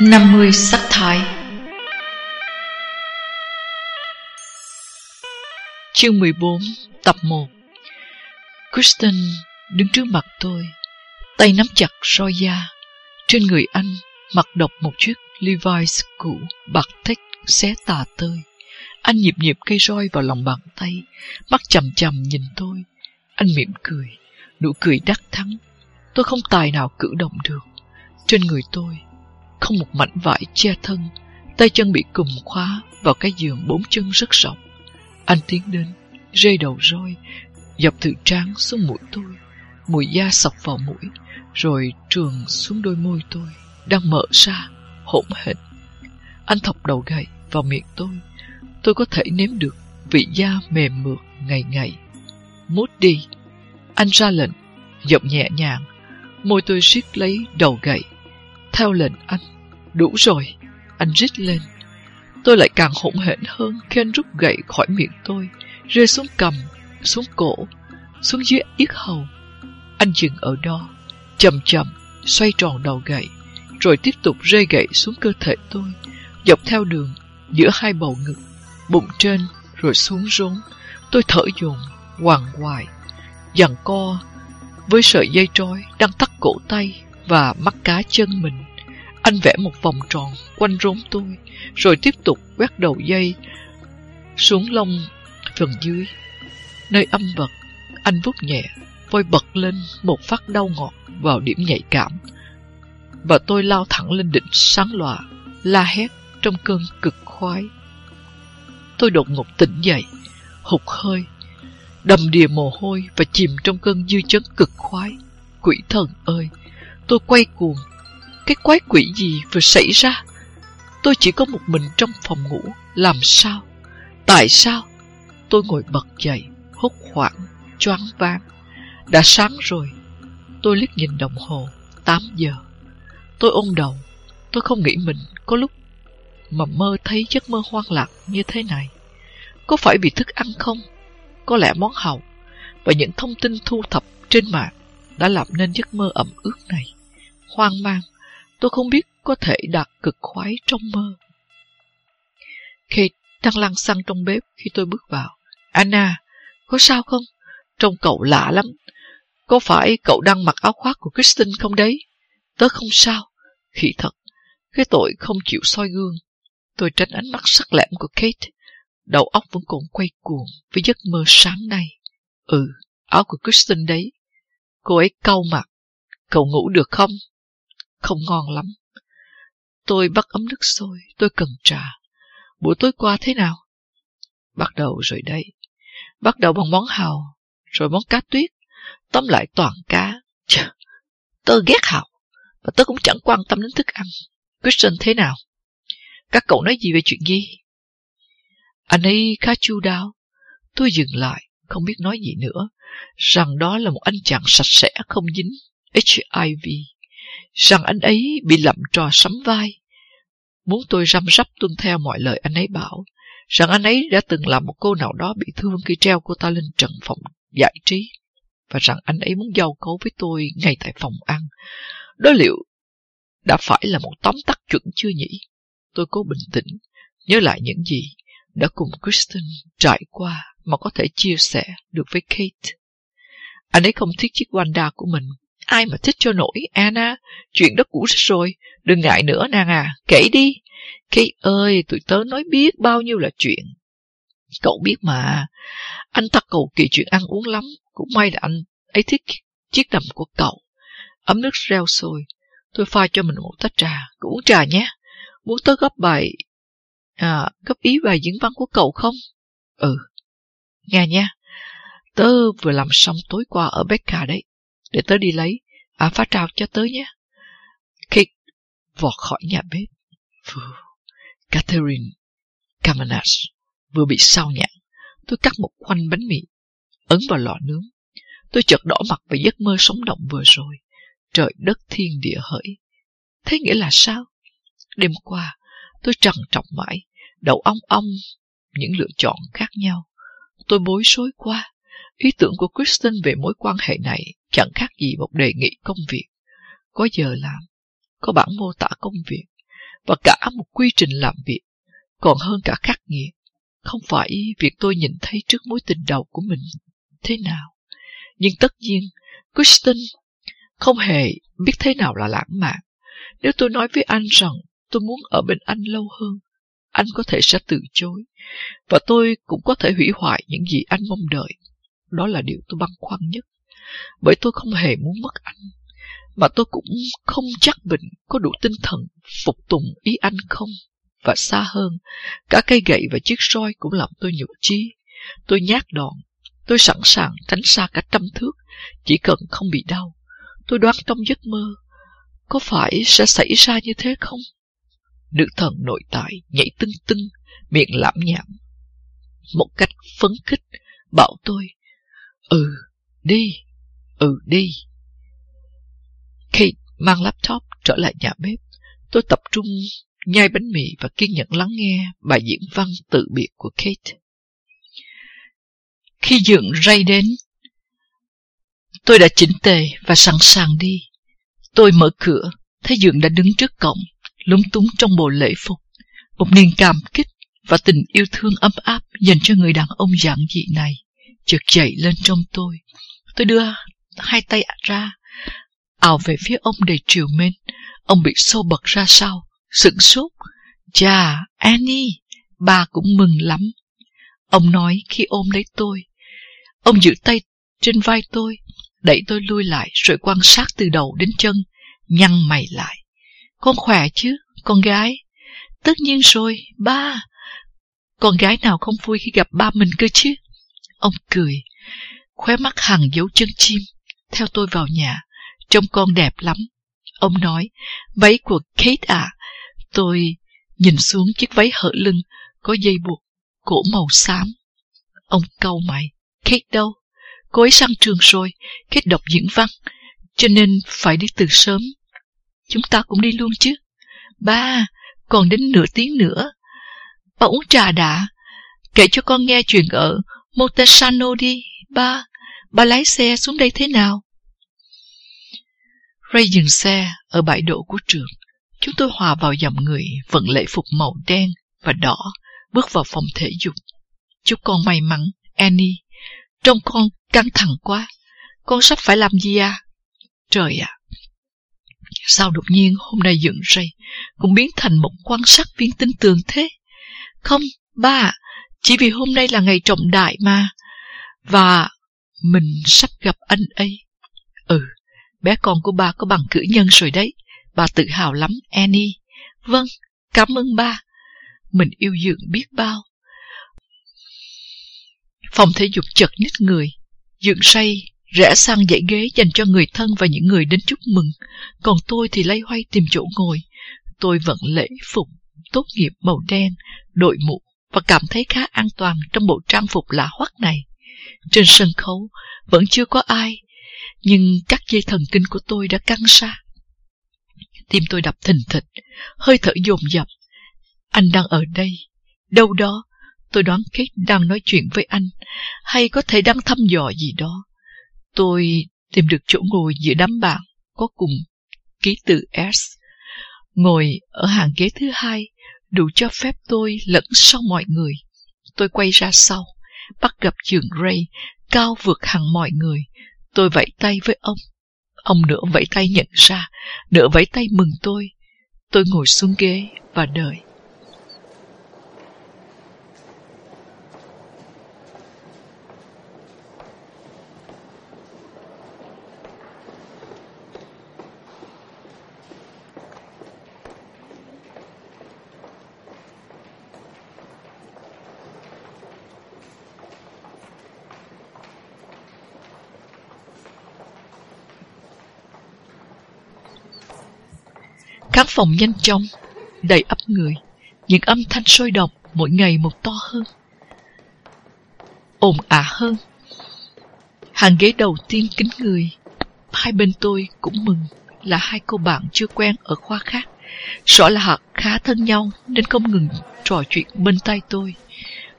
50 sắc thái. Chương 14 Tập 1 Kristen đứng trước mặt tôi, Tay nắm chặt roi da Trên người anh, mặc độc một chiếc Levi's cũ, bạc thích xé tà tơi. Anh nhịp nhịp cây roi vào lòng bàn tay, Mắt chầm chầm nhìn tôi. Anh mỉm cười, Nụ cười đắc thắng. Tôi không tài nào cử động được. Trên người tôi không một mảnh vải che thân, Tay chân bị cùm khóa Vào cái giường bốn chân rất rộng. Anh tiến đến rơi đầu roi Dọc từ trán xuống mũi tôi, Mùi da sọc vào mũi, Rồi trường xuống đôi môi tôi, Đang mở ra, Hỗn hển. Anh thọc đầu gậy vào miệng tôi Tôi có thể nếm được Vị da mềm mượt ngày ngày. Mút đi. Anh ra lệnh, Giọng nhẹ nhàng, Môi tôi siết lấy đầu gậy. Theo lệnh anh Đủ rồi. Anh rít lên. Tôi lại càng hỗn hển hơn khi anh rút gậy khỏi miệng tôi, Rơi xuống cầm, Xuống cổ, Xuống dưới yết hầu. Anh dừng ở đó, Chậm chậm, Xoay tròn đầu gậy, Rồi tiếp tục rơi gậy xuống cơ thể tôi, Dọc theo đường Giữa hai bầu ngực, Bụng trên Rồi xuống rốn. Tôi thở dồn Hoàng hoài Dằn co với sợi dây trói đang tắt cổ tay và mắt cá chân mình. Anh vẽ một vòng tròn quanh rốn tôi, rồi tiếp tục quét đầu dây xuống lông phần dưới. Nơi âm vật, anh vút nhẹ, vôi bật lên một phát đau ngọt vào điểm nhạy cảm. Và tôi lao thẳng lên đỉnh sáng lòa, la hét trong cơn cực khoái. Tôi đột ngột tỉnh dậy, hụt hơi, đầm đìa mồ hôi và chìm trong cơn dư chấn cực khoái. Quỷ thần ơi, tôi quay cuồng. Cái quái quỷ gì vừa xảy ra? Tôi chỉ có một mình trong phòng ngủ, làm sao? Tại sao? Tôi ngồi bật dậy, hốt hoảng, choáng váng. Đã sáng rồi. Tôi liếc nhìn đồng hồ, 8 giờ. Tôi ôm đầu, tôi không nghĩ mình có lúc mà mơ thấy giấc mơ hoang lạc như thế này. Có phải vì thức ăn không? có lẽ món hầu và những thông tin thu thập trên mạng đã làm nên giấc mơ ẩm ướt này. Hoang mang, tôi không biết có thể đạt cực khoái trong mơ. Kate đang lăn xăng trong bếp khi tôi bước vào. Anna, có sao không? Trông cậu lạ lắm. Có phải cậu đang mặc áo khoác của Kristen không đấy? Tớ không sao. Khỉ thật, cái tội không chịu soi gương. Tôi tránh ánh mắt sắc lẹm của Kate Đầu óc vẫn còn quay cuồng với giấc mơ sáng nay. Ừ, áo của Kristen đấy. Cô ấy cau mặt. Cậu ngủ được không? Không ngon lắm. Tôi bắt ấm nước sôi, tôi cần trà. Buổi tối qua thế nào? Bắt đầu rồi đây. Bắt đầu bằng món hào, rồi món cá tuyết. Tóm lại toàn cá. Chà, tớ ghét hào, và tớ cũng chẳng quan tâm đến thức ăn. Christian thế nào? Các cậu nói gì về chuyện gì? Anh ấy khá chu đáo. Tôi dừng lại, không biết nói gì nữa, rằng đó là một anh chàng sạch sẽ không dính HIV, rằng anh ấy bị lậm trò sắm vai. Muốn tôi răm rắp tuân theo mọi lời anh ấy bảo, rằng anh ấy đã từng làm một cô nào đó bị thương khi treo cô ta lên trần phòng giải trí, và rằng anh ấy muốn giao cấu với tôi ngay tại phòng ăn. Đó liệu đã phải là một tóm tắt chuẩn chưa nhỉ? Tôi cố bình tĩnh, nhớ lại những gì đã cùng Kristen trải qua mà có thể chia sẻ được với Kate. Anh ấy không thích chiếc Wanda của mình. Ai mà thích cho nổi, Anna. Chuyện đó cũ rồi. Đừng ngại nữa nàng à. Kể đi. Kate ơi, tụi tớ nói biết bao nhiêu là chuyện. Cậu biết mà. Anh ta cầu kỳ chuyện ăn uống lắm. Cũng may là anh ấy thích chiếc đầm của cậu. Ấm nước reo sôi. Tôi pha cho mình một tách trà. cậu uống trà nhé. Muốn tớ góp bài À, góp ý bài diễn văn của cậu không? Ừ. Nghe nha. Tớ vừa làm xong tối qua ở Becca đấy. Để tớ đi lấy. À, phá trào cho tớ nhé. Kate vọt khỏi nhà bếp. Phù. Catherine Camanas vừa bị sao nhãn. Tôi cắt một khoanh bánh mì, ấn vào lò nướng. Tôi chợt đỏ mặt về giấc mơ sống động vừa rồi. Trời đất thiên địa hỡi. Thế nghĩa là sao? Đêm qua, tôi trằn trọc mãi, đầu ong ong những lựa chọn khác nhau. Tôi bối rối quá. Ý tưởng của Kristen về mối quan hệ này chẳng khác gì một đề nghị công việc. Có giờ làm, có bản mô tả công việc, và cả một quy trình làm việc, còn hơn cả khắc nghiệt. Không phải việc tôi nhìn thấy trước mối tình đầu của mình thế nào. Nhưng tất nhiên, Kristen không hề biết thế nào là lãng mạn. Nếu tôi nói với anh rằng tôi muốn ở bên anh lâu hơn, anh có thể sẽ từ chối. Và tôi cũng có thể hủy hoại những gì anh mong đợi. Đó là điều tôi băn khoăn nhất. Bởi tôi không hề muốn mất anh. Mà tôi cũng không chắc mình có đủ tinh thần phục tùng ý anh không. Và xa hơn, cả cây gậy và chiếc roi cũng làm tôi nhục chí. Tôi nhát đòn. Tôi sẵn sàng tránh xa cả trăm thước, chỉ cần không bị đau. Tôi đoán trong giấc mơ, có phải sẽ xảy ra như thế không? Nữ thần nội tại nhảy tưng tưng, miệng lãm nhảm. Một cách phấn khích, bảo tôi, Ừ, đi, ừ đi. khi mang laptop trở lại nhà bếp. Tôi tập trung nhai bánh mì và kiên nhẫn lắng nghe bài diễn văn tự biệt của Kate. Khi dượng ray đến, tôi đã chỉnh tề và sẵn sàng đi. Tôi mở cửa, thấy dượng đã đứng trước cổng, lúng túng trong bộ lễ phục. Một niềm cảm kích và tình yêu thương ấm áp dành cho người đàn ông giản dị này chợt dậy lên trong tôi. Tôi đưa hai tay ra, ảo về phía ông đầy triều mến. Ông bị sâu bật ra sau, sững sốt. Chà, Annie, bà cũng mừng lắm. Ông nói khi ôm lấy tôi. Ông giữ tay trên vai tôi, đẩy tôi lui lại rồi quan sát từ đầu đến chân, nhăn mày lại. Con khỏe chứ, con gái? Tất nhiên rồi, ba. Con gái nào không vui khi gặp ba mình cơ chứ? Ông cười, khóe mắt hằng dấu chân chim. Theo tôi vào nhà, trông con đẹp lắm. Ông nói, váy của Kate à. Tôi nhìn xuống chiếc váy hở lưng, có dây buộc, cổ màu xám. Ông câu mày, Kate đâu? Cô ấy sang trường rồi, Kate đọc diễn văn, cho nên phải đi từ sớm. Chúng ta cũng đi luôn chứ. Ba, còn đến nửa tiếng nữa. Ba uống trà đã. Kể cho con nghe chuyện ở Montesano đi, ba. Ba lái xe xuống đây thế nào? Ray dừng xe ở bãi đỗ của trường. Chúng tôi hòa vào dòng người vận lễ phục màu đen và đỏ bước vào phòng thể dục. Chúc con may mắn, Annie. Trông con căng thẳng quá. Con sắp phải làm gì à? Trời ạ! Sao đột nhiên hôm nay dựng Ray cũng biến thành một quan sát viên tinh tường thế? Không, ba chỉ vì hôm nay là ngày trọng đại mà. Và mình sắp gặp anh ấy. Ừ, bé con của ba có bằng cử nhân rồi đấy. Bà tự hào lắm, Annie. Vâng, cảm ơn ba. Mình yêu dượng biết bao. Phòng thể dục chật nít người. Dượng say, rẽ sang dãy ghế dành cho người thân và những người đến chúc mừng. Còn tôi thì lay hoay tìm chỗ ngồi. Tôi vẫn lễ phục, tốt nghiệp màu đen, đội mũ và cảm thấy khá an toàn trong bộ trang phục lạ hoắc này. Trên sân khấu vẫn chưa có ai, nhưng các dây thần kinh của tôi đã căng ra. Tim tôi đập thình thịch, hơi thở dồn dập. Anh đang ở đây, đâu đó. Tôi đoán Kate đang nói chuyện với anh, hay có thể đang thăm dò gì đó. Tôi tìm được chỗ ngồi giữa đám bạn có cùng ký tự S. Ngồi ở hàng ghế thứ hai, đủ cho phép tôi lẫn sau mọi người. Tôi quay ra sau, bắt gặp trường Ray, cao vượt hẳn mọi người. Tôi vẫy tay với ông. Ông nửa vẫy tay nhận ra, nửa vẫy tay mừng tôi. Tôi ngồi xuống ghế và đợi. Khán phòng nhanh chóng, đầy ấp người, những âm thanh sôi động mỗi ngày một to hơn. ồn ả hơn. Hàng ghế đầu tiên kính người, hai bên tôi cũng mừng là hai cô bạn chưa quen ở khoa khác. Rõ là họ khá thân nhau nên không ngừng trò chuyện bên tay tôi.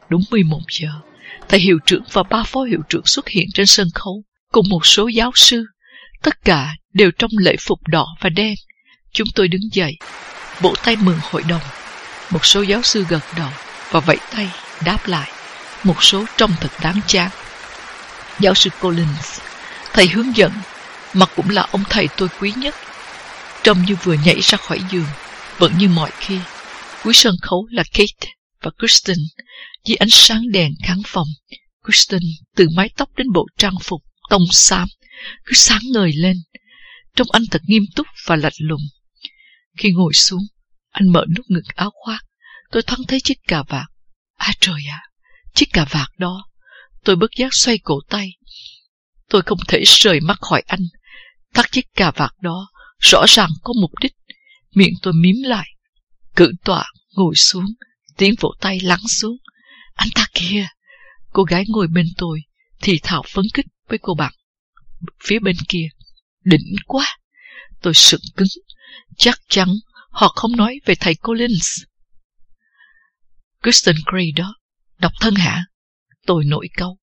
Đúng 11 giờ, thầy hiệu trưởng và ba phó hiệu trưởng xuất hiện trên sân khấu cùng một số giáo sư. Tất cả đều trong lễ phục đỏ và đen. Chúng tôi đứng dậy. vỗ tay mừng hội đồng. Một số giáo sư gật đầu và vẫy tay đáp lại. Một số trông thật đáng chán. Giáo sư Collins, thầy hướng dẫn, mặt cũng là ông thầy tôi quý nhất. Trông như vừa nhảy ra khỏi giường, vẫn như mọi khi. Cuối sân khấu là Kate và Kristen dưới ánh sáng đèn khán phòng. Kristen từ mái tóc đến bộ trang phục tông xám cứ sáng ngời lên. Trông anh thật nghiêm túc và lạnh lùng. Khi ngồi xuống, anh mở nút ngực áo khoác. Tôi thoáng thấy chiếc cà vạt. À trời ạ, chiếc cà vạt đó. Tôi bất giác xoay cổ tay. Tôi không thể rời mắt khỏi anh. thắt chiếc cà vạt đó rõ ràng có mục đích. Miệng tôi mím lại. Cử tọa, ngồi xuống. Tiếng vỗ tay lắng xuống. Anh ta kia! Cô gái ngồi bên tôi thì thảo phấn kích với cô bạn phía bên kia. Đỉnh quá! Tôi sững cứng. Chắc chắn họ không nói về thầy Collins. Kristen Gray đó, độc thân hả? Tôi nổi câu.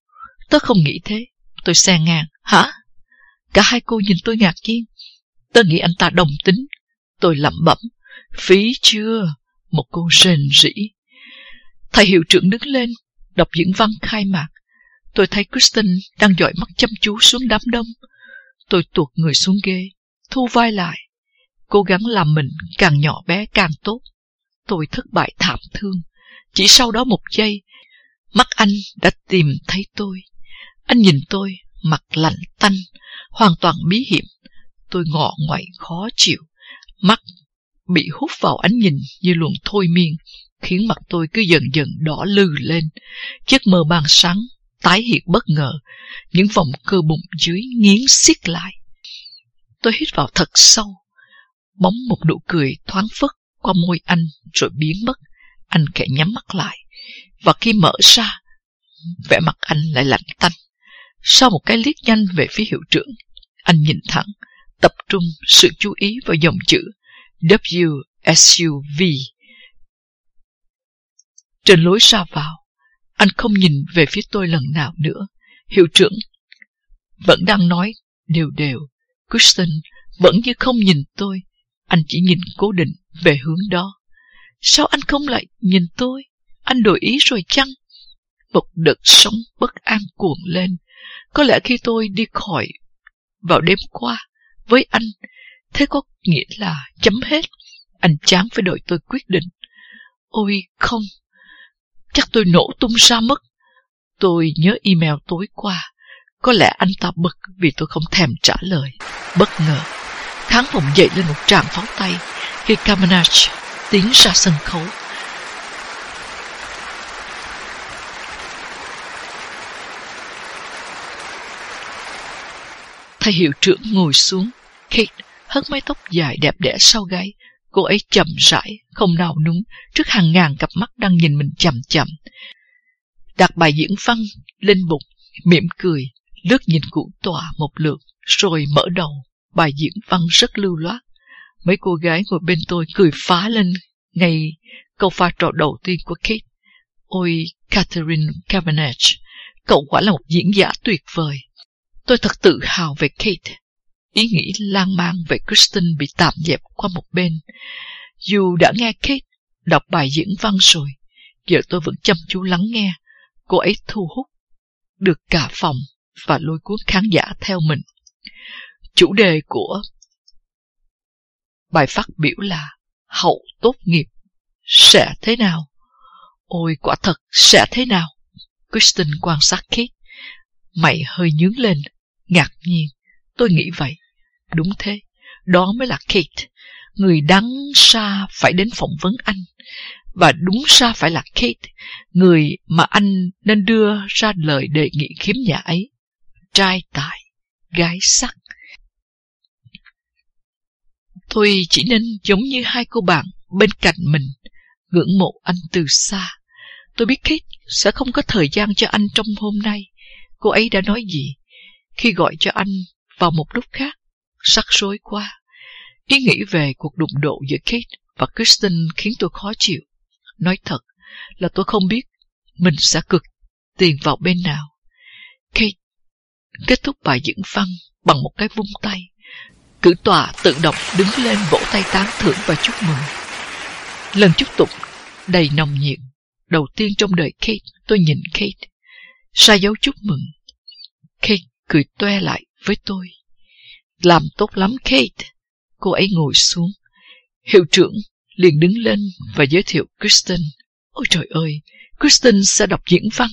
Tớ không nghĩ thế. Tôi xe ngang. Hả? Cả hai cô nhìn tôi ngạc nhiên. Tớ nghĩ anh ta đồng tính. Tôi lẩm bẩm. Phí chưa? Một cô rền rỉ. Thầy hiệu trưởng đứng lên, đọc diễn văn khai mạc. Tôi thấy Kristen đang dõi mắt chăm chú xuống đám đông. Tôi tuột người xuống ghế, thu vai lại, cố gắng làm mình càng nhỏ bé càng tốt. Tôi thất bại thảm thương. Chỉ sau đó một giây, mắt anh đã tìm thấy tôi. Anh nhìn tôi, mặt lạnh tanh, hoàn toàn bí hiểm. Tôi ngọ ngoại khó chịu, mắt bị hút vào ánh nhìn như luồng thôi miên, khiến mặt tôi cứ dần dần đỏ lừ lên. Giấc mơ ban sáng tái hiện bất ngờ, những vòng cơ bụng dưới nghiến xiết lại. Tôi hít vào thật sâu, bóng một nụ cười thoáng phức qua môi anh rồi biến mất. Anh khẽ nhắm mắt lại, và khi mở ra, vẻ mặt anh lại lạnh tanh. Sau một cái liếc nhanh về phía hiệu trưởng, anh nhìn thẳng, tập trung sự chú ý vào dòng chữ WSUV. Trên lối ra vào, anh không nhìn về phía tôi lần nào nữa. Hiệu trưởng vẫn đang nói đều đều. Kristen vẫn như không nhìn tôi. Anh chỉ nhìn cố định về hướng đó. Sao anh không lại nhìn tôi? Anh đổi ý rồi chăng? Một đợt sóng bất an cuộn lên. Có lẽ khi tôi đi khỏi vào đêm qua với anh, thế có nghĩa là chấm hết. Anh chán phải đợi tôi quyết định. Ôi không, Chắc tôi nổ tung ra mất. Tôi nhớ email tối qua. Có lẽ anh ta bực vì tôi không thèm trả lời. Bất ngờ, khán phòng dậy lên một tràng pháo tay khi Kamanach tiến ra sân khấu. Thầy hiệu trưởng ngồi xuống. Kate hất mái tóc dài đẹp đẽ sau gáy, Cô ấy chậm rãi, không nào núng trước hàng ngàn cặp mắt đang nhìn mình chậm chậm. Đặt bài diễn văn lên bụng, mỉm cười, lướt nhìn cụ tòa một lượt, rồi mở đầu. Bài diễn văn rất lưu loát. Mấy cô gái ngồi bên tôi cười phá lên ngay câu pha trò đầu tiên của Kate. Ôi, Catherine Cavanagh, cậu quả là một diễn giả tuyệt vời. Tôi thật tự hào về Kate. Ý nghĩ lan man về Kristen bị tạm dẹp qua một bên. Dù đã nghe Kate đọc bài diễn văn rồi, giờ tôi vẫn chăm chú lắng nghe. Cô ấy thu hút được cả phòng và lôi cuốn khán giả theo mình. Chủ đề của bài phát biểu là hậu tốt nghiệp sẽ thế nào? Ôi quả thật sẽ thế nào? Kristen quan sát Kate. Mày hơi nhướng lên, ngạc nhiên. Tôi nghĩ vậy. Đúng thế, đó mới là Kate, người đáng xa phải đến phỏng vấn anh. Và đúng ra phải là Kate, người mà anh nên đưa ra lời đề nghị khiếm nhà ấy. Trai tài, gái sắc thôi chỉ nên giống như hai cô bạn bên cạnh mình, ngưỡng mộ anh từ xa. Tôi biết Kate sẽ không có thời gian cho anh trong hôm nay. Cô ấy đã nói gì khi gọi cho anh vào một lúc khác? sắc rối quá. Ý nghĩ về cuộc đụng độ giữa Kate và Kristen khiến tôi khó chịu. Nói thật là tôi không biết mình sẽ cực tiền vào bên nào. Kate kết thúc bài diễn văn bằng một cái vung tay. Cử tòa tự động đứng lên vỗ tay tán thưởng và chúc mừng. Lần chúc tụng đầy nồng nhiệt. Đầu tiên trong đời Kate, tôi nhìn Kate. Sai dấu chúc mừng. Kate cười toe lại với tôi. Làm tốt lắm Kate. Cô ấy ngồi xuống. Hiệu trưởng liền đứng lên và giới thiệu Kristen. Ôi trời ơi, Kristen sẽ đọc diễn văn.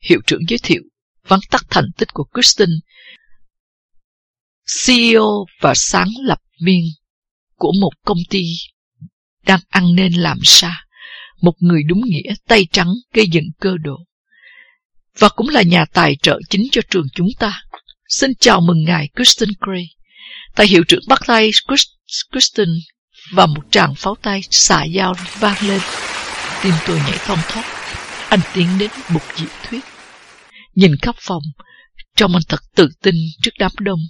Hiệu trưởng giới thiệu vắn tắt thành tích của Kristen, CEO và sáng lập viên của một công ty đang ăn nên làm xa, một người đúng nghĩa tay trắng gây dựng cơ đồ, và cũng là nhà tài trợ chính cho trường chúng ta. Xin chào mừng ngài Kristen Gray. Tại hiệu trưởng bắt tay Kristen và một tràng pháo tay xả dao vang lên. Tim tôi nhảy thong thót. Anh tiến đến bục diễn thuyết. Nhìn khắp phòng, trông anh thật tự tin trước đám đông.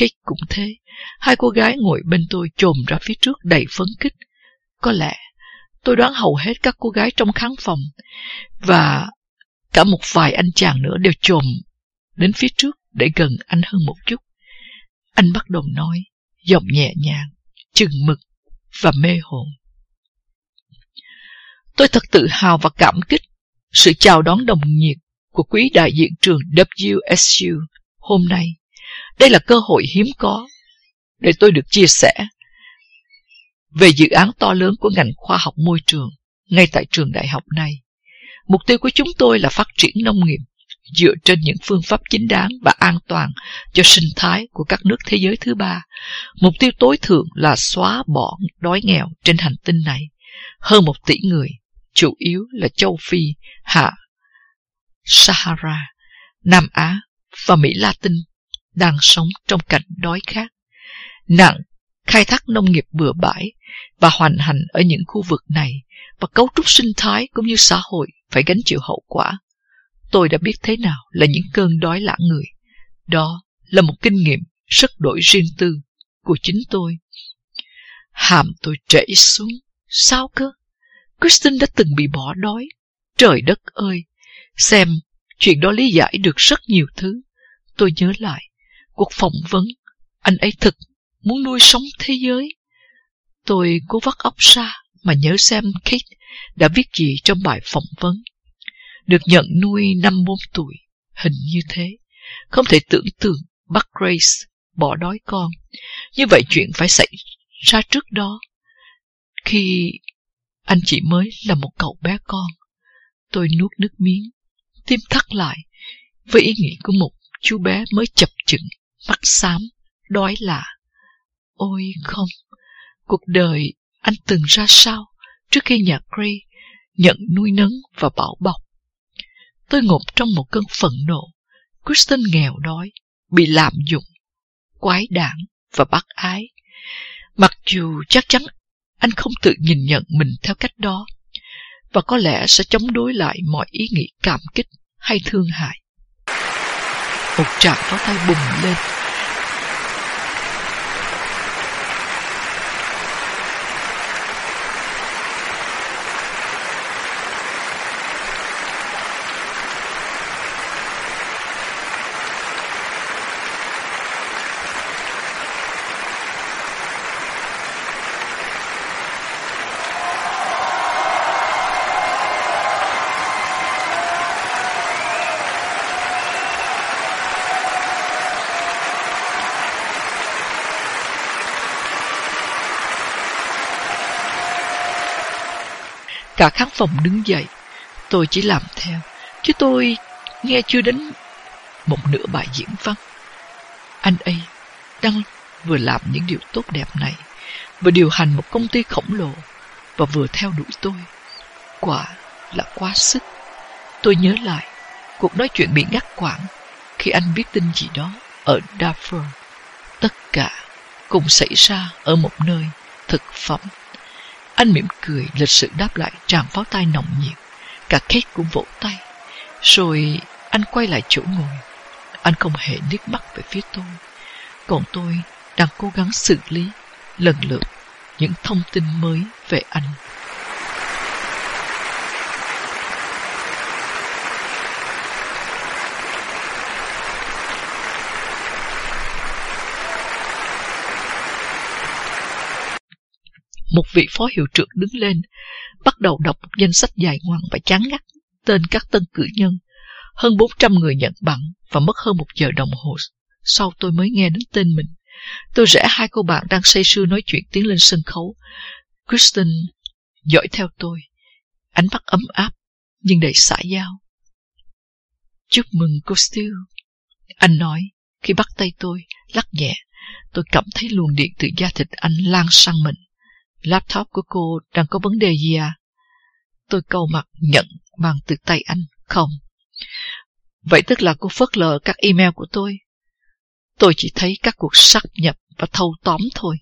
Kate cũng thế. Hai cô gái ngồi bên tôi trồm ra phía trước đầy phấn khích. Có lẽ tôi đoán hầu hết các cô gái trong khán phòng và cả một vài anh chàng nữa đều trồm đến phía trước để gần anh hơn một chút. Anh bắt đầu nói, giọng nhẹ nhàng, chừng mực và mê hồn. Tôi thật tự hào và cảm kích sự chào đón đồng nhiệt của quý đại diện trường WSU hôm nay. Đây là cơ hội hiếm có để tôi được chia sẻ về dự án to lớn của ngành khoa học môi trường ngay tại trường đại học này. Mục tiêu của chúng tôi là phát triển nông nghiệp dựa trên những phương pháp chính đáng và an toàn cho sinh thái của các nước thế giới thứ ba. Mục tiêu tối thượng là xóa bỏ đói nghèo trên hành tinh này. Hơn một tỷ người, chủ yếu là châu Phi, Hạ, Sahara, Nam Á và Mỹ Latin đang sống trong cảnh đói khát. Nặng, khai thác nông nghiệp bừa bãi và hoành hành ở những khu vực này và cấu trúc sinh thái cũng như xã hội phải gánh chịu hậu quả. Tôi đã biết thế nào là những cơn đói lãng người. Đó là một kinh nghiệm rất đổi riêng tư của chính tôi. Hàm tôi chảy xuống. Sao cơ? Kristen đã từng bị bỏ đói. Trời đất ơi! Xem, chuyện đó lý giải được rất nhiều thứ. Tôi nhớ lại, cuộc phỏng vấn, anh ấy thực muốn nuôi sống thế giới. Tôi cố vắt óc ra mà nhớ xem Kate đã viết gì trong bài phỏng vấn. Được nhận nuôi năm bốn tuổi, hình như thế. Không thể tưởng tượng bắt Grace bỏ đói con. Như vậy chuyện phải xảy ra trước đó. Khi anh chỉ mới là một cậu bé con, tôi nuốt nước miếng, tim thắt lại với ý nghĩ của một chú bé mới chập chững, mắt xám, đói lạ. Ôi không, cuộc đời anh từng ra sao trước khi nhà Gray nhận nuôi nấng và bảo bọc. Tôi ngột trong một cơn phẫn nộ. Kristen nghèo đói, bị lạm dụng, quái đản và bác ái. Mặc dù chắc chắn anh không tự nhìn nhận mình theo cách đó, và có lẽ sẽ chống đối lại mọi ý nghĩ cảm kích hay thương hại. Một trạng pháo tay bùng lên. Cả khán phòng đứng dậy. Tôi chỉ làm theo, chứ tôi nghe chưa đến một nửa bài diễn văn. Anh ấy đang vừa làm những điều tốt đẹp này, vừa điều hành một công ty khổng lồ và vừa theo đuổi tôi. Quả là quá sức. Tôi nhớ lại cuộc nói chuyện bị ngắt quãng khi anh biết tin gì đó ở Darfur. Tất cả cùng xảy ra ở một nơi thực phẩm anh mỉm cười, lịch sự đáp lại tràng pháo tay nồng nhiệt. Cả Kate cũng vỗ tay. Rồi anh quay lại chỗ ngồi. Anh không hề liếc mắt về phía tôi. Còn tôi đang cố gắng xử lý lần lượt những thông tin mới về anh. Một vị phó hiệu trưởng đứng lên, bắt đầu đọc một danh sách dài ngoằng và chán ngắt tên các tân cử nhân. Hơn 400 người nhận bằng và mất hơn một giờ đồng hồ. Sau tôi mới nghe đến tên mình. Tôi rẽ hai cô bạn đang say sưa nói chuyện tiến lên sân khấu. Kristen dõi theo tôi. Ánh mắt ấm áp, nhưng đầy xã giao. Chúc mừng cô Steele. Anh nói, khi bắt tay tôi, lắc nhẹ, tôi cảm thấy luồng điện từ da thịt anh lan sang mình. Laptop của cô đang có vấn đề gì à? Tôi cầu mặt nhận bằng từ tay anh. Không. Vậy tức là cô phớt lờ các email của tôi. Tôi chỉ thấy các cuộc sắp nhập và thâu tóm thôi.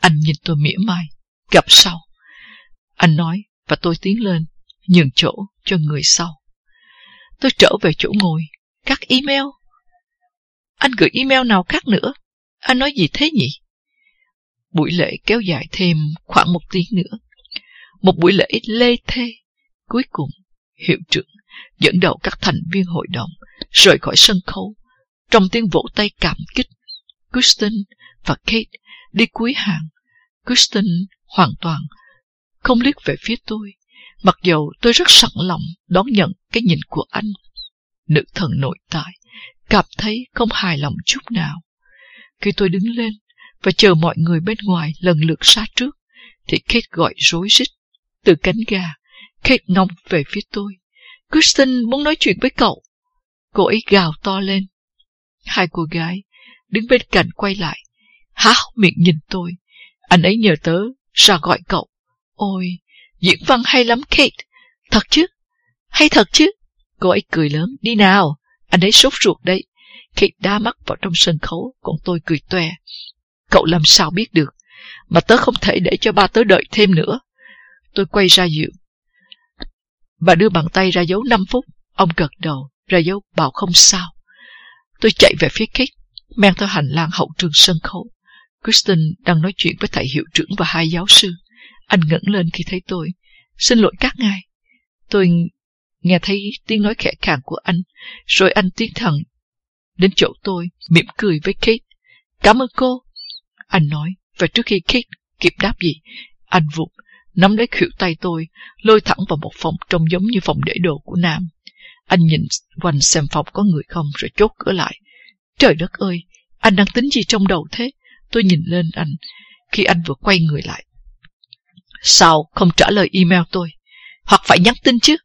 Anh nhìn tôi mỉa mai. Gặp sau. Anh nói và tôi tiến lên, nhường chỗ cho người sau. Tôi trở về chỗ ngồi. Các email. Anh gửi email nào khác nữa? Anh nói gì thế nhỉ? Buổi lễ kéo dài thêm khoảng một tiếng nữa. Một buổi lễ lê thê. Cuối cùng, hiệu trưởng dẫn đầu các thành viên hội đồng rời khỏi sân khấu. Trong tiếng vỗ tay cảm kích, Kristen và Kate đi cuối hàng. Kristen hoàn toàn không liếc về phía tôi, mặc dầu tôi rất sẵn lòng đón nhận cái nhìn của anh. Nữ thần nội tại, cảm thấy không hài lòng chút nào. Khi tôi đứng lên và chờ mọi người bên ngoài lần lượt xa trước, thì Kate gọi rối rít từ cánh gà. Kate ngóng về phía tôi. Kristen muốn nói chuyện với cậu. Cô ấy gào to lên. Hai cô gái đứng bên cạnh quay lại. Há miệng nhìn tôi. Anh ấy nhờ tớ ra gọi cậu. Ôi, diễn văn hay lắm Kate. Thật chứ? Hay thật chứ? Cô ấy cười lớn. Đi nào, anh ấy sốt ruột đấy. Kate đá mắt vào trong sân khấu, còn tôi cười toe. Cậu làm sao biết được, mà tớ không thể để cho ba tớ đợi thêm nữa. Tôi quay ra giường. Bà đưa bàn tay ra dấu 5 phút, ông gật đầu, ra dấu bảo không sao. Tôi chạy về phía Kate, men theo hành lang hậu trường sân khấu. Kristen đang nói chuyện với thầy hiệu trưởng và hai giáo sư. Anh ngẩng lên khi thấy tôi. Xin lỗi các ngài. Tôi nghe thấy tiếng nói khẽ khàng của anh, rồi anh tiến thần đến chỗ tôi, mỉm cười với Kate. Cảm ơn cô. Anh nói, và trước khi Kate kịp đáp gì, anh vụt, nắm lấy khuỷu tay tôi, lôi thẳng vào một phòng trông giống như phòng để đồ của Nam. Anh nhìn quanh xem phòng có người không rồi chốt cửa lại. Trời đất ơi, anh đang tính gì trong đầu thế? Tôi nhìn lên anh khi anh vừa quay người lại. Sao không trả lời email tôi? Hoặc phải nhắn tin chứ?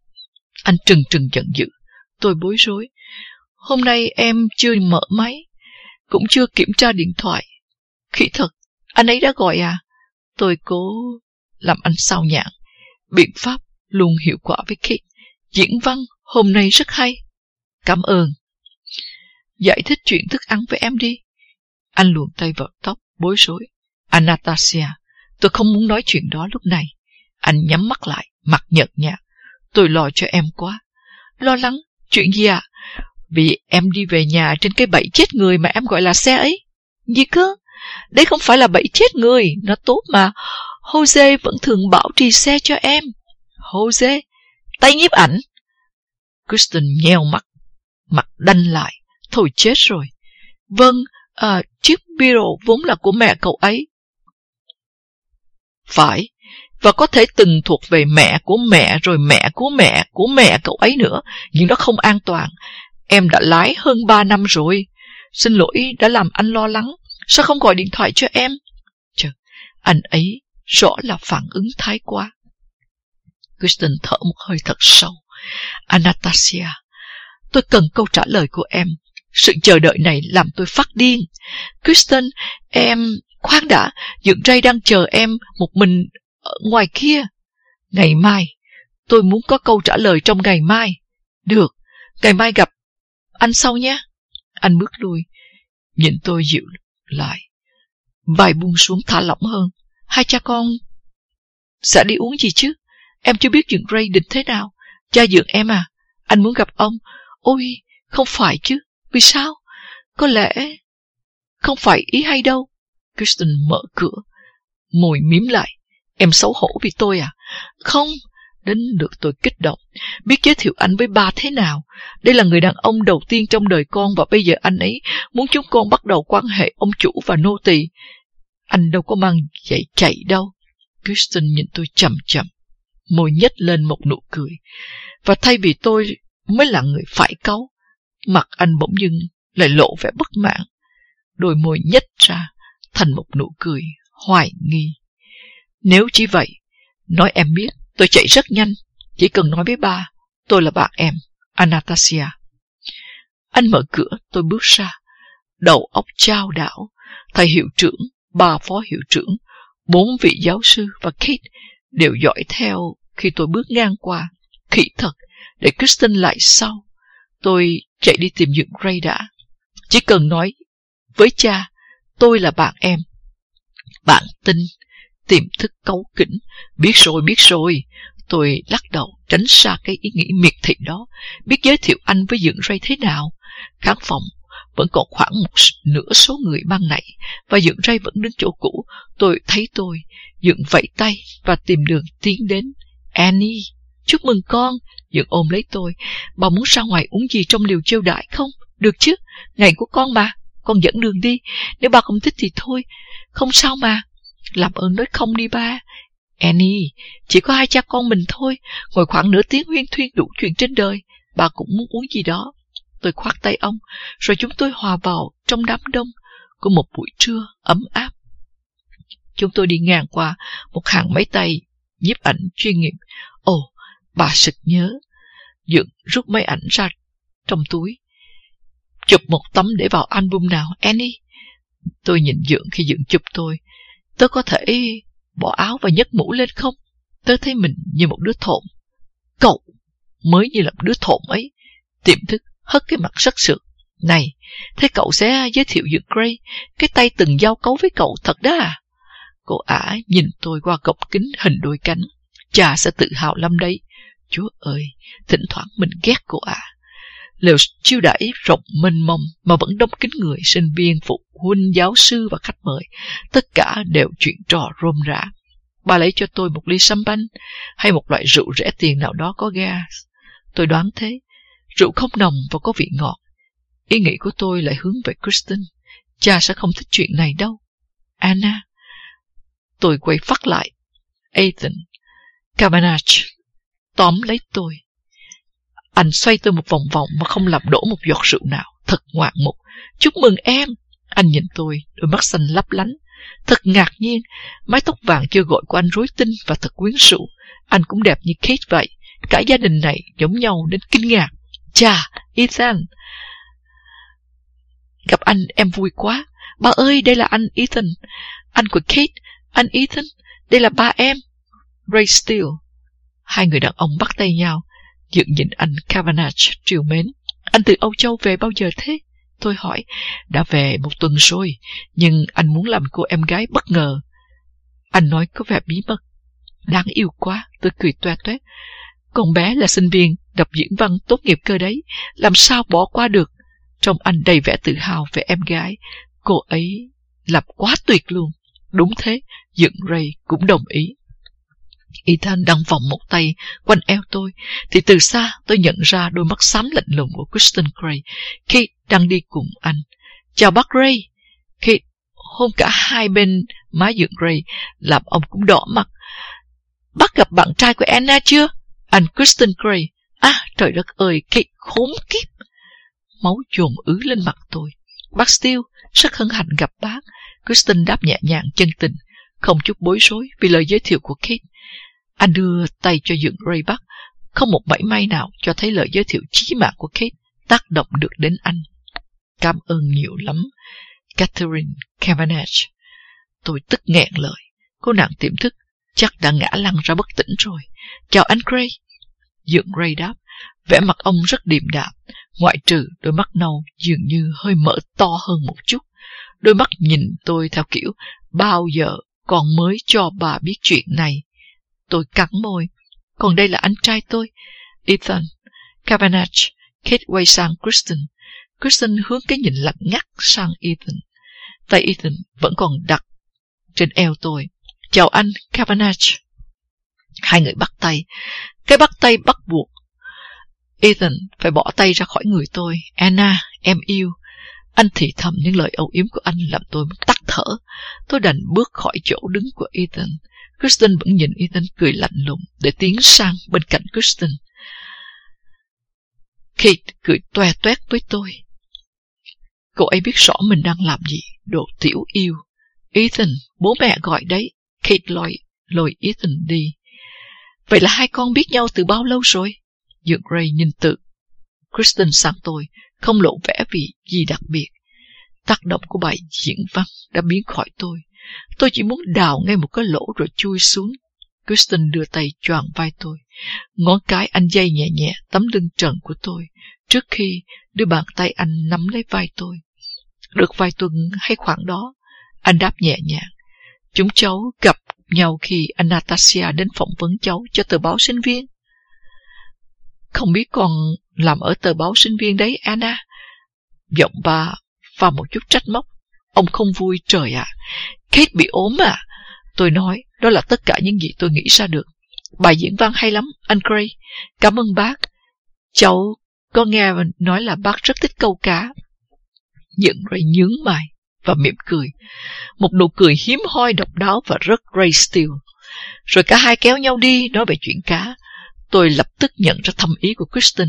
Anh trừng trừng giận dữ. Tôi bối rối. Hôm nay em chưa mở máy, cũng chưa kiểm tra điện thoại. Khi thật, anh ấy đã gọi à? Tôi cố làm anh sao nhãn. Biện pháp luôn hiệu quả với Kate. Diễn văn hôm nay rất hay. Cảm ơn. Giải thích chuyện thức ăn với em đi. Anh luồn tay vào tóc, bối rối. Anastasia, tôi không muốn nói chuyện đó lúc này. Anh nhắm mắt lại, mặt nhợt nhạt. Tôi lo cho em quá. Lo lắng, chuyện gì ạ? À? Vì em đi về nhà trên cái bẫy chết người mà em gọi là xe ấy. Gì cơ? Đây không phải là bẫy chết người, nó tốt mà. Jose vẫn thường bảo trì xe cho em. Jose? Tay nhiếp ảnh? Kristen nheo mắt, mặt đanh lại. Thôi chết rồi. Vâng, à, chiếc biro vốn là của mẹ cậu ấy. Phải, và có thể từng thuộc về mẹ của mẹ rồi mẹ của mẹ của mẹ cậu ấy nữa, nhưng nó không an toàn. Em đã lái hơn ba năm rồi. Xin lỗi đã làm anh lo lắng. Sao không gọi điện thoại cho em? Chờ, anh ấy rõ là phản ứng thái quá. Kristen thở một hơi thật sâu. Anastasia, tôi cần câu trả lời của em. Sự chờ đợi này làm tôi phát điên. Kristen, em... Khoan đã, dựng ray đang chờ em một mình ở ngoài kia. Ngày mai, tôi muốn có câu trả lời trong ngày mai. Được, ngày mai gặp anh sau nhé. Anh bước lui, nhìn tôi dịu lại. bài buông xuống thả lỏng hơn. Hai cha con sẽ đi uống gì chứ? Em chưa biết chuyện Ray định thế nào. Cha dượng em à, anh muốn gặp ông. Ôi, không phải chứ. Vì sao? Có lẽ... Không phải ý hay đâu. Kristen mở cửa. Mồi mím lại. Em xấu hổ vì tôi à? Không, đến được tôi kích động. Biết giới thiệu anh với ba thế nào. Đây là người đàn ông đầu tiên trong đời con và bây giờ anh ấy muốn chúng con bắt đầu quan hệ ông chủ và nô tỳ. Anh đâu có mang dạy chạy đâu. Kristen nhìn tôi chậm chậm, môi nhếch lên một nụ cười. Và thay vì tôi mới là người phải cáu, mặt anh bỗng dưng lại lộ vẻ bất mãn. Đôi môi nhếch ra thành một nụ cười hoài nghi. Nếu chỉ vậy, nói em biết, tôi chạy rất nhanh, chỉ cần nói với ba, tôi là bạn em, Anastasia. Anh mở cửa, tôi bước ra, đầu óc trao đảo, thầy hiệu trưởng, ba phó hiệu trưởng, bốn vị giáo sư và Kate đều dõi theo khi tôi bước ngang qua. Khỉ thật, để Kristen lại sau. Tôi chạy đi tìm dựng Ray đã. Chỉ cần nói với cha, tôi là bạn em. Bạn tin, tiềm thức cấu kỉnh. Biết rồi, biết rồi. Tôi lắc đầu, tránh xa cái ý nghĩ miệt thị đó. Biết giới thiệu anh với Dượng Ray thế nào. Khán phòng vẫn còn khoảng một nửa số người ban nãy và Dượng Ray vẫn đứng chỗ cũ. Tôi thấy tôi, Dượng vẫy tay và tìm đường tiến đến. Annie, chúc mừng con. Dượng ôm lấy tôi. Bà muốn ra ngoài uống gì trong liều chiêu đại không? Được chứ, ngày của con mà. Con dẫn đường đi. Nếu bà không thích thì thôi. Không sao mà. Làm ơn nói không đi ba. Annie, chỉ có hai cha con mình thôi. Ngồi khoảng nửa tiếng huyên thuyên đủ chuyện trên đời. Bà cũng muốn uống gì đó. Tôi khoát tay ông, rồi chúng tôi hòa vào trong đám đông của một buổi trưa ấm áp. Chúng tôi đi ngang qua một hàng máy tay nhiếp ảnh chuyên nghiệp. Ồ, bà sực nhớ. Dượng rút máy ảnh ra trong túi. Chụp một tấm để vào album nào, Annie. Tôi nhìn Dượng khi Dượng chụp tôi. Tớ có thể bỏ áo và nhấc mũ lên không? Tớ thấy mình như một đứa thộn. Cậu mới như là một đứa thộn ấy. Tiềm thức hất cái mặt sắc sược. Này, thế cậu sẽ giới thiệu giữa Gray, cái tay từng giao cấu với cậu thật đó à? Cô ả nhìn tôi qua gọng kính hình đôi cánh. Cha sẽ tự hào lắm đấy. Chúa ơi, thỉnh thoảng mình ghét cô ả. Lều chiêu đãi rộng mênh mông mà vẫn đông kính người, sinh viên, phụ huynh, giáo sư và khách mời. Tất cả đều chuyện trò rôm rã. Bà lấy cho tôi một ly sâm banh hay một loại rượu rẻ tiền nào đó có gas. Tôi đoán thế. Rượu không nồng và có vị ngọt. Ý nghĩ của tôi lại hướng về Kristen. Cha sẽ không thích chuyện này đâu. Anna. Tôi quay phát lại. Ethan. Cabanach. Tóm lấy tôi. Anh xoay tôi một vòng vòng mà không làm đổ một giọt rượu nào. Thật ngoạn mục. Chúc mừng em. Anh nhìn tôi, đôi mắt xanh lấp lánh. Thật ngạc nhiên, mái tóc vàng chưa gọi của anh rối tinh và thật quyến rũ. Anh cũng đẹp như Kate vậy. Cả gia đình này giống nhau đến kinh ngạc. Chà, Ethan. Gặp anh em vui quá. Ba ơi, đây là anh Ethan. Anh của Kate. Anh Ethan, đây là ba em. Ray Steele. Hai người đàn ông bắt tay nhau. Dựng nhìn anh Cavanagh triều mến. Anh từ Âu Châu về bao giờ thế? Tôi hỏi. Đã về một tuần rồi, nhưng anh muốn làm cô em gái bất ngờ. Anh nói có vẻ bí mật. Đáng yêu quá, tôi cười toe toét. Con bé là sinh viên, đọc diễn văn tốt nghiệp cơ đấy, làm sao bỏ qua được. Trong anh đầy vẻ tự hào về em gái, cô ấy làm quá tuyệt luôn. Đúng thế, dựng Ray cũng đồng ý. Ethan đang vòng một tay quanh eo tôi, thì từ xa tôi nhận ra đôi mắt xám lạnh lùng của Kristen Gray. Kate đang đi cùng anh. Chào bác Ray. Kate hôn cả hai bên má dựng Ray, làm ông cũng đỏ mặt. Bác gặp bạn trai của Anna chưa? Anh Kristen Gray. À, trời đất ơi, Kate khốn kiếp. Máu dồn ứ lên mặt tôi. Bác Steele rất hân hạnh gặp bác. Kristen đáp nhẹ nhàng chân tình, không chút bối rối vì lời giới thiệu của Kate. Anh đưa tay cho dựng Ray Bắc, không một mảy may nào cho thấy lời giới thiệu chí mạng của Kate tác động được đến anh. Cảm ơn nhiều lắm, Catherine Cavanagh. Tôi tức nghẹn lời. Cô nàng tiềm thức chắc đã ngã lăn ra bất tỉnh rồi. Chào anh Gray. Dượng Ray đáp, vẻ mặt ông rất điềm đạm, ngoại trừ đôi mắt nâu dường như hơi mở to hơn một chút. Đôi mắt nhìn tôi theo kiểu, bao giờ còn mới cho bà biết chuyện này. Tôi cắn môi. Còn đây là anh trai tôi, Ethan. Kavanagh, Kate quay sang Kristen. Kristen hướng cái nhìn lạnh ngắt sang Ethan. Tay Ethan vẫn còn đặt trên eo tôi. Chào anh, Kavanagh. Hai người bắt tay. Cái bắt tay bắt buộc. Ethan phải bỏ tay ra khỏi người tôi. Anna, em yêu. Anh thì thầm những lời âu yếm của anh làm tôi tắt thở. Tôi đành bước khỏi chỗ đứng của Ethan. Kristen vẫn nhìn Ethan cười lạnh lùng để tiến sang bên cạnh Kristen. Kate cười toe toét với tôi. Cô ấy biết rõ mình đang làm gì, đồ tiểu yêu. Ethan, bố mẹ gọi đấy. Kate lôi, lôi Ethan đi. Vậy là hai con biết nhau từ bao lâu rồi? Dượng Ray nhìn tự. Kristen sang tôi, không lộ vẻ vì gì đặc biệt. Tác động của bài diễn văn đã biến khỏi tôi. Tôi chỉ muốn đào ngay một cái lỗ rồi chui xuống. Kristen đưa tay choàng vai tôi. Ngón cái anh dây nhẹ nhẹ tấm lưng trần của tôi, trước khi đưa bàn tay anh nắm lấy vai tôi. Được vài tuần hay khoảng đó, anh đáp nhẹ nhàng. Chúng cháu gặp nhau khi Anastasia đến phỏng vấn cháu cho tờ báo sinh viên. Không biết con làm ở tờ báo sinh viên đấy, Anna. Giọng bà và một chút trách móc. Ông không vui trời ạ. À. Kate bị ốm à? Tôi nói, đó là tất cả những gì tôi nghĩ ra được. Bài diễn văn hay lắm, anh Gray. Cảm ơn bác. Cháu có nghe nói là bác rất thích câu cá. nhận Gray nhướng mày và mỉm cười. Một nụ cười hiếm hoi độc đáo và rất Gray Steel. Rồi cả hai kéo nhau đi nói về chuyện cá. Tôi lập tức nhận ra thâm ý của Kristen.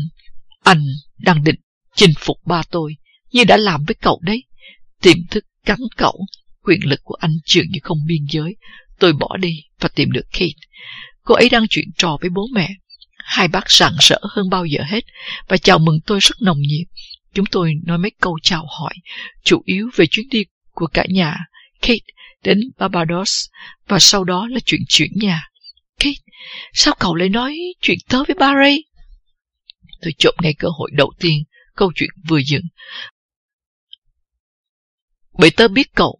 Anh đang định chinh phục ba tôi, như đã làm với cậu đấy. Tiềm thức cắn cậu, quyền lực của anh dường như không biên giới. Tôi bỏ đi và tìm được Kate. Cô ấy đang chuyện trò với bố mẹ. Hai bác sẵn sỡ hơn bao giờ hết và chào mừng tôi rất nồng nhiệt. Chúng tôi nói mấy câu chào hỏi, chủ yếu về chuyến đi của cả nhà, Kate đến Barbados và sau đó là chuyện chuyển nhà. Kate, sao cậu lại nói chuyện tớ với Barry? Tôi trộm ngay cơ hội đầu tiên, câu chuyện vừa dừng. Bởi tớ biết cậu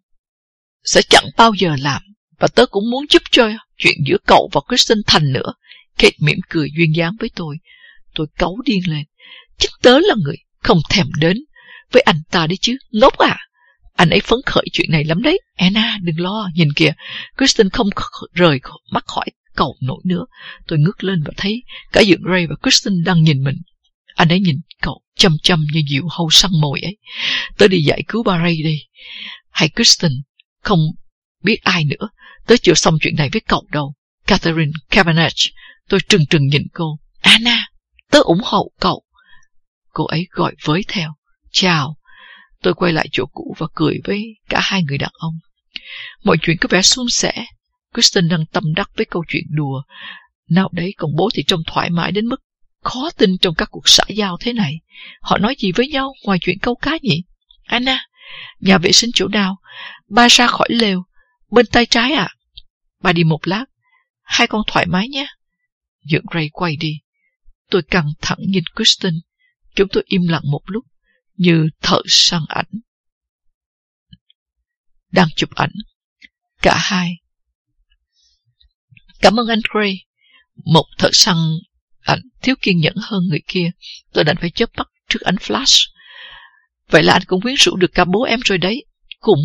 sẽ chẳng bao giờ làm và tớ cũng muốn giúp cho chuyện giữa cậu và Kristen thành nữa. Kate mỉm cười duyên dáng với tôi. Tôi cấu điên lên. Chính tớ là người không thèm đến với anh ta đấy chứ. Ngốc à? Anh ấy phấn khởi chuyện này lắm đấy. Anna, đừng lo. Nhìn kìa, Kristen không rời mắt khỏi cậu nổi nữa. Tôi ngước lên và thấy cả Dượng Ray và Kristen đang nhìn mình. Anh ấy nhìn cậu chăm chăm như diệu hâu săn mồi ấy. Tớ đi giải cứu Barry đi. Hay Kristen, không biết ai nữa. Tới chưa xong chuyện này với cậu đâu. Catherine Cavenagh. Tôi trừng trừng nhìn cô. Anna, tớ ủng hộ cậu. Cô ấy gọi với theo. Chào. Tôi quay lại chỗ cũ và cười với cả hai người đàn ông. Mọi chuyện có vẻ suôn sẻ. Kristen đang tâm đắc với câu chuyện đùa. Nào đấy còn bố thì trông thoải mái đến mức khó tin trong các cuộc xã giao thế này. Họ nói gì với nhau ngoài chuyện câu cá nhỉ? Anna, nhà vệ sinh chỗ nào? Ba ra khỏi lều. Bên tay trái à? Ba đi một lát. Hai con thoải mái nhé. Dưỡng Ray quay đi. Tôi căng thẳng nhìn Kristen. Chúng tôi im lặng một lúc, như thợ săn ảnh. Đang chụp ảnh. Cả hai. Cảm ơn anh Gray. Một thợ săn ảnh thiếu kiên nhẫn hơn người kia. Tôi đành phải chớp mắt trước ánh flash. Vậy là anh cũng quyến rũ được cả bố em rồi đấy. Cũng.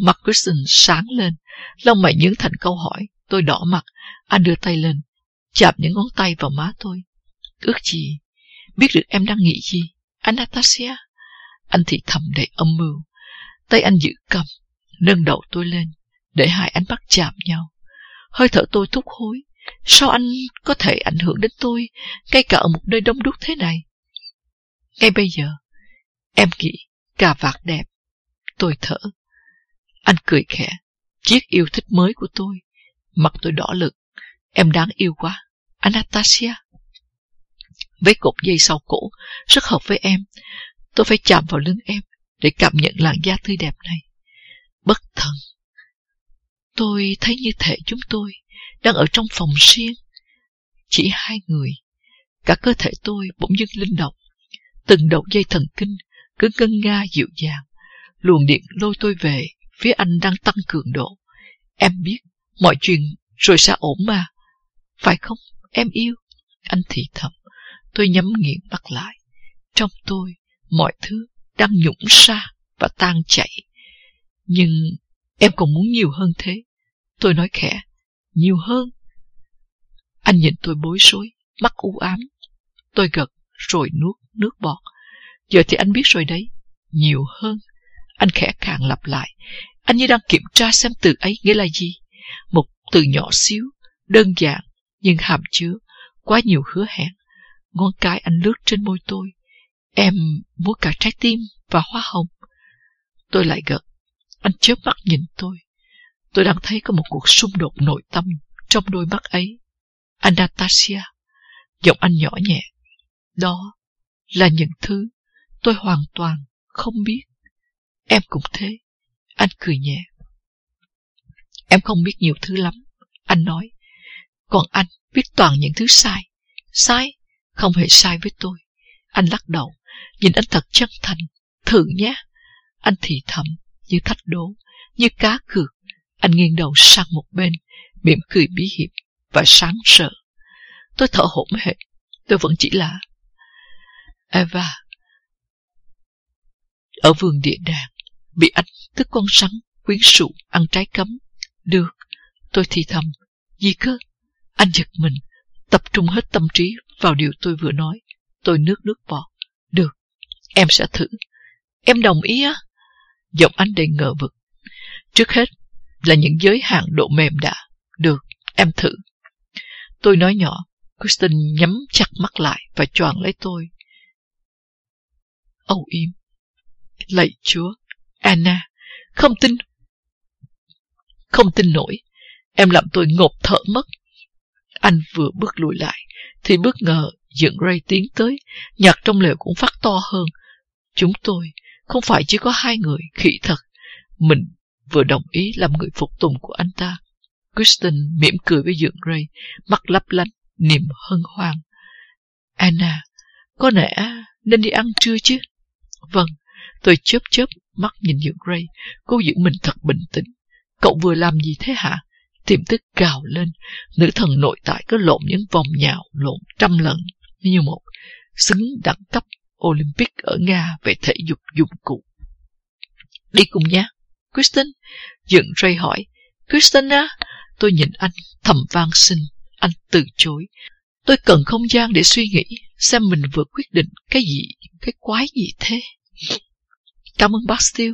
Mặt Kristen sáng lên. Lông mày nhướng thành câu hỏi. Tôi đỏ mặt. Anh đưa tay lên. Chạm những ngón tay vào má tôi. Ước gì. Biết được em đang nghĩ gì. Anastasia. Anh thì thầm đầy âm mưu. Tay anh giữ cầm. Nâng đầu tôi lên. Để hai ánh mắt chạm nhau. Hơi thở tôi thúc hối. Sao anh có thể ảnh hưởng đến tôi, ngay cả ở một nơi đông đúc thế này? Ngay bây giờ, em nghĩ cà vạt đẹp. Tôi thở. Anh cười khẽ. Chiếc yêu thích mới của tôi. Mặt tôi đỏ lực. Em đáng yêu quá. Anastasia. Với cột dây sau cổ, rất hợp với em. Tôi phải chạm vào lưng em để cảm nhận làn da tươi đẹp này. Bất thần. Tôi thấy như thể chúng tôi đang ở trong phòng riêng. Chỉ hai người. Cả cơ thể tôi bỗng dưng linh động. Từng đầu dây thần kinh cứ ngân nga dịu dàng. Luồng điện lôi tôi về phía anh đang tăng cường độ. Em biết mọi chuyện rồi sẽ ổn mà. Phải không, em yêu? Anh thì thầm. Tôi nhắm nghiền mắt lại. Trong tôi, mọi thứ đang nhũng xa và tan chảy. Nhưng em còn muốn nhiều hơn thế. Tôi nói khẽ nhiều hơn. Anh nhìn tôi bối rối, mắt u ám. Tôi gật, rồi nuốt nước bọt. Giờ thì anh biết rồi đấy, nhiều hơn. Anh khẽ càng lặp lại. Anh như đang kiểm tra xem từ ấy nghĩa là gì. Một từ nhỏ xíu, đơn giản, nhưng hàm chứa, quá nhiều hứa hẹn. Ngón cái anh lướt trên môi tôi. Em muốn cả trái tim và hoa hồng. Tôi lại gật. Anh chớp mắt nhìn tôi. Tôi đang thấy có một cuộc xung đột nội tâm trong đôi mắt ấy. Anastasia, giọng anh nhỏ nhẹ. Đó là những thứ tôi hoàn toàn không biết. Em cũng thế. Anh cười nhẹ. Em không biết nhiều thứ lắm. Anh nói. Còn anh biết toàn những thứ sai. Sai? Không hề sai với tôi. Anh lắc đầu. Nhìn anh thật chân thành. Thử nhé. Anh thì thầm như thách đố, như cá cược. Anh nghiêng đầu sang một bên, mỉm cười bí hiểm và sáng sợ. Tôi thở hổn hển. Tôi vẫn chỉ là Eva. Ở vườn địa đàng, bị anh tức con sắn quyến rũ ăn trái cấm. Được, tôi thì thầm. Gì cơ? Anh giật mình, tập trung hết tâm trí vào điều tôi vừa nói. Tôi nước nước bọt. Được, em sẽ thử. Em đồng ý á? Giọng anh đầy ngờ vực. Trước hết là những giới hạn độ mềm đã. Được, em thử. Tôi nói nhỏ, Kristen nhắm chặt mắt lại và choàng lấy tôi. Âu im. Lạy Chúa, Anna, không tin. Không tin nổi, em làm tôi ngột thở mất. Anh vừa bước lùi lại, thì bất ngờ dựng Ray tiến tới, nhạc trong lều cũng phát to hơn. Chúng tôi không phải chỉ có hai người khỉ thật. Mình vừa đồng ý làm người phục tùng của anh ta. Kristen mỉm cười với Dượng Ray, mắt lấp lánh, niềm hân hoan. Anna, có lẽ nên đi ăn trưa chứ? Vâng, tôi chớp chớp mắt nhìn Dượng Ray, cô giữ mình thật bình tĩnh. Cậu vừa làm gì thế hả? Tiềm thức gào lên, nữ thần nội tại cứ lộn những vòng nhào lộn trăm lần như một xứng đẳng cấp Olympic ở Nga về thể dục dụng cụ. Đi cùng nhé. Kristen, dựng Ray hỏi. Kristen á, tôi nhìn anh thầm vang xin. Anh từ chối. Tôi cần không gian để suy nghĩ xem mình vừa quyết định cái gì, cái quái gì thế. Cảm ơn bác Steele,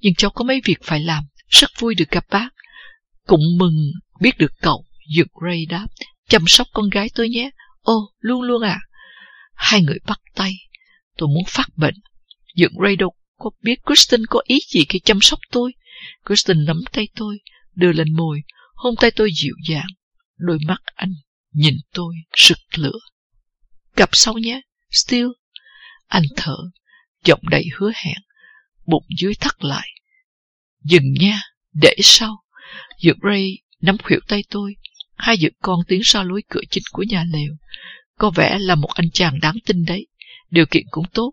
nhưng cháu có mấy việc phải làm. Rất vui được gặp bác. Cũng mừng biết được cậu, dựng Ray đáp. Chăm sóc con gái tôi nhé. ô luôn luôn à. Hai người bắt tay. Tôi muốn phát bệnh. Dựng Ray đâu có biết Kristen có ý gì khi chăm sóc tôi. Kristen nắm tay tôi, đưa lên môi, hôn tay tôi dịu dàng. Đôi mắt anh nhìn tôi rực lửa. Gặp sau nhé, Steele. Anh thở, giọng đầy hứa hẹn, bụng dưới thắt lại. Dừng nha, để sau. Dược Ray nắm khuỷu tay tôi, hai dược con tiến sau lối cửa chính của nhà lều. Có vẻ là một anh chàng đáng tin đấy, điều kiện cũng tốt.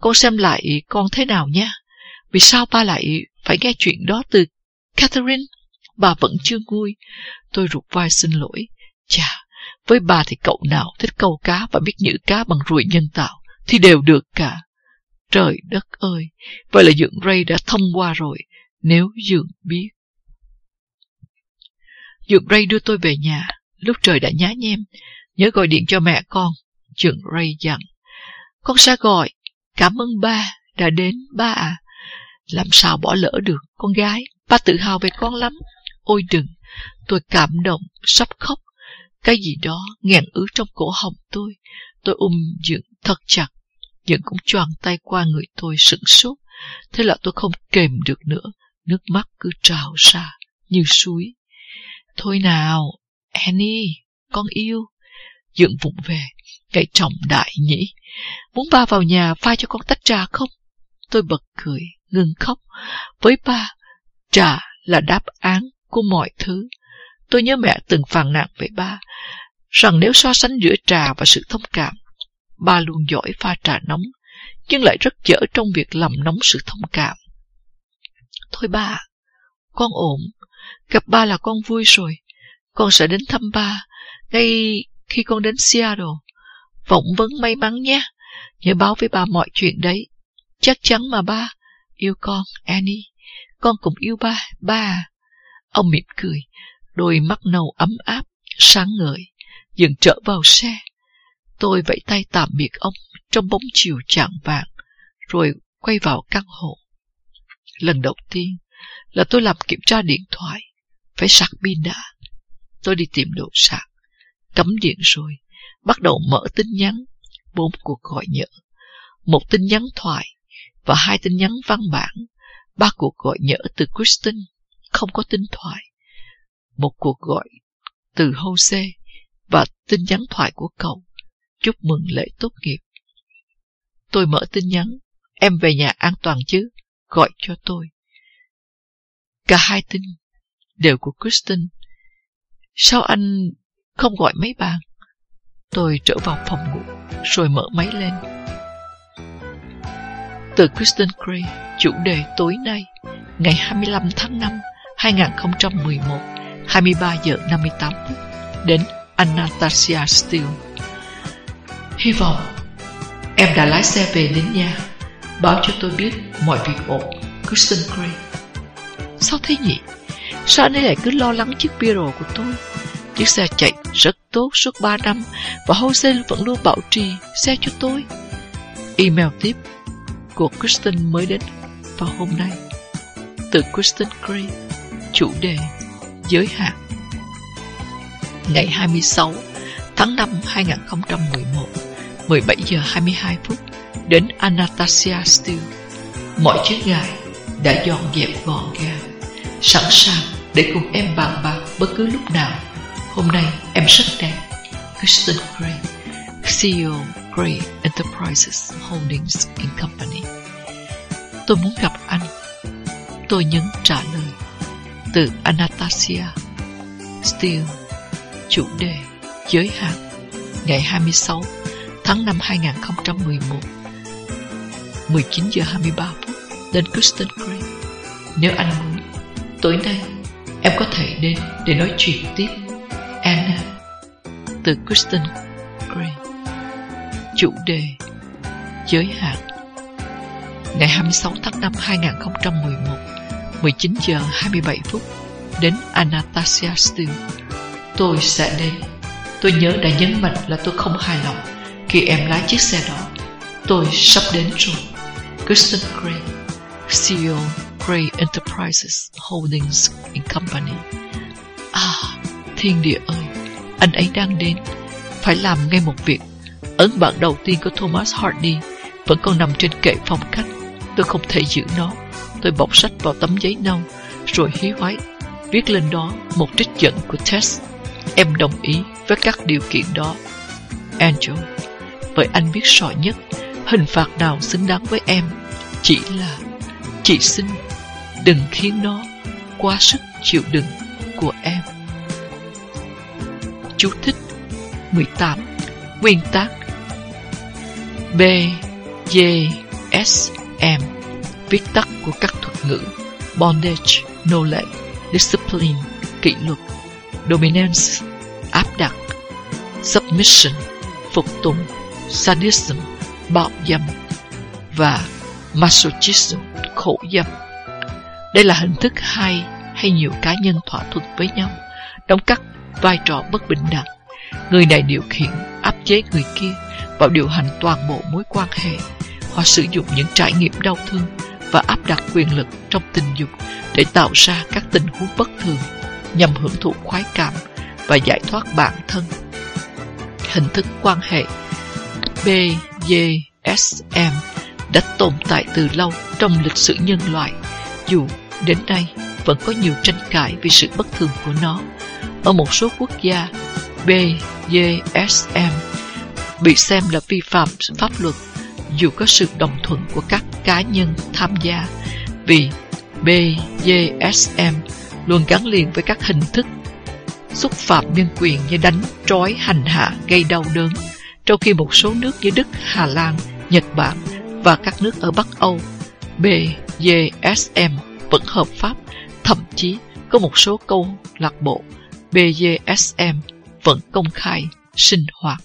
Con xem lại con thế nào nha. Vì sao ba lại phải nghe chuyện đó từ Catherine? Bà vẫn chưa nguôi. Tôi rụt vai xin lỗi. Chà, với bà thì cậu nào thích câu cá và biết nhử cá bằng ruồi nhân tạo thì đều được cả. Trời đất ơi, vậy là Dượng Ray đã thông qua rồi, nếu Dượng biết. Dượng Ray đưa tôi về nhà, lúc trời đã nhá nhem, nhớ gọi điện cho mẹ con. Dượng Ray dặn, con sẽ gọi, cảm ơn ba, đã đến ba à. Làm sao bỏ lỡ được, con gái, ba tự hào về con lắm. Ôi đừng, tôi cảm động, sắp khóc. Cái gì đó nghẹn ứ trong cổ họng tôi. Tôi ôm dưỡng thật chặt. Dượng cũng choàng tay qua người tôi sững sốt. Thế là tôi không kềm được nữa. Nước mắt cứ trào ra như suối. Thôi nào, Annie, con yêu. Dượng vụng về, cái trọng đại nhỉ. Muốn ba vào nhà pha cho con tách trà không? Tôi bật cười, ngừng khóc. Với ba, trà là đáp án của mọi thứ. Tôi nhớ mẹ từng phàn nàn với ba, rằng nếu so sánh giữa trà và sự thông cảm, ba luôn giỏi pha trà nóng, nhưng lại rất dở trong việc làm nóng sự thông cảm. Thôi ba, con ổn, gặp ba là con vui rồi, con sẽ đến thăm ba, ngay khi con đến Seattle. vọng vấn may mắn nhé, nhớ báo với ba mọi chuyện đấy. Chắc chắn mà ba, yêu con, Annie, con cũng yêu ba, ba. Ông mỉm cười, đôi mắt nâu ấm áp, sáng ngời, dừng trở vào xe. Tôi vẫy tay tạm biệt ông trong bóng chiều trạng vàng, rồi quay vào căn hộ. Lần đầu tiên là tôi làm kiểm tra điện thoại, phải sạc pin đã. tôi đi tìm đồ sạc, cắm điện rồi, bắt đầu mở tin nhắn, bốn cuộc gọi nhỡ, một tin nhắn thoại và hai tin nhắn văn bản, ba cuộc gọi nhỡ từ Kristen, không có tin thoại, một cuộc gọi từ Jose và tin nhắn thoại của cậu, chúc mừng lễ tốt nghiệp. Tôi mở tin nhắn, em về nhà an toàn chứ, gọi cho tôi. Cả hai tin đều của Kristen. Sao anh không gọi mấy bạn? Tôi trở vào phòng ngủ, rồi mở máy lên. Từ Kristen Gray, chủ đề tối nay, ngày 25 tháng 5, 2011, 23 giờ 58 phút, đến Anastasia Steele. Hy vọng em đã lái xe về đến nhà, báo cho tôi biết mọi việc ổn. Kristen Gray. Sao thế nhỉ? Sao anh ấy lại cứ lo lắng chiếc Piro của tôi? Chiếc xe chạy rất tốt suốt 3 năm và Jose vẫn luôn bảo trì xe cho tôi. Email tiếp của Kristen mới đến vào hôm nay. Từ Kristen Gray, chủ đề giới hạn. Ngày 26 tháng 5 2011, 17 giờ 22 phút, đến Anastasia Steel. Mọi chiếc gài đã dọn dẹp gọn gàng, sẵn sàng để cùng em bàn bạc bất cứ lúc nào. Hôm nay em rất đẹp. Kristen Gray, CEO Gray Enterprises Holdings and Company. Tôi muốn gặp anh. Tôi nhấn trả lời từ Anastasia Steele, chủ đề giới hạn, ngày 26 tháng 5 2011, 19 giờ 23 phút, đến Kristen Gray. Nếu anh muốn, tối nay em có thể đến để nói chuyện tiếp. Anna, từ Kristen Gray. Chủ đề Giới hạn Ngày 26 tháng 5 2011 19 giờ 27 phút Đến Anastasia Steele Tôi sẽ đến Tôi nhớ đã nhấn mạnh là tôi không hài lòng khi em lái chiếc xe đó Tôi sắp đến rồi Kristen Gray CEO Gray Enterprises Holdings and Company. À, thiên địa ơi Anh ấy đang đến. Phải làm ngay một việc. Ấn bản đầu tiên của Thomas Hardy Vẫn còn nằm trên kệ phòng khách. Tôi không thể giữ nó. Tôi bọc sách vào tấm giấy nâu Rồi hí hoái Viết lên đó một trích dẫn của Tess Em đồng ý với các điều kiện đó. Angel Vậy anh biết rõ nhất Hình phạt nào xứng đáng với em Chỉ là Chị xin Đừng khiến nó Quá sức chịu đựng của em. Chú thích 18 Nguyên tác B, J, S, M Viết tắt của các thuật ngữ Bondage, nô lệ Discipline, kỷ luật Dominance, áp đặt Submission, phục tùng. Sadism, bạo dâm Và Masochism, khổ dâm Đây là hình thức hai hay nhiều cá nhân thỏa thuận với nhau Đóng các vai trò bất bình đẳng Người này điều khiển, áp chế người kia và điều hành toàn bộ mối quan hệ. Họ sử dụng những trải nghiệm đau thương và áp đặt quyền lực trong tình dục để tạo ra các tình huống bất thường nhằm hưởng thụ khoái cảm và giải thoát bản thân. Hình thức quan hệ BDSM đã tồn tại từ lâu trong lịch sử nhân loại, dù đến nay vẫn có nhiều tranh cãi về sự bất thường của nó. Ở một số quốc gia, BDSM bị xem là vi phạm pháp luật dù có sự đồng thuận của các cá nhân tham gia vì BDSM luôn gắn liền với các hình thức xúc phạm nhân quyền như đánh, trói, hành hạ, gây đau đớn, trong khi một số nước như Đức, Hà Lan, Nhật Bản và các nước ở Bắc Âu, BDSM vẫn hợp pháp, thậm chí có một số câu lạc bộ BDSM vẫn công khai sinh hoạt.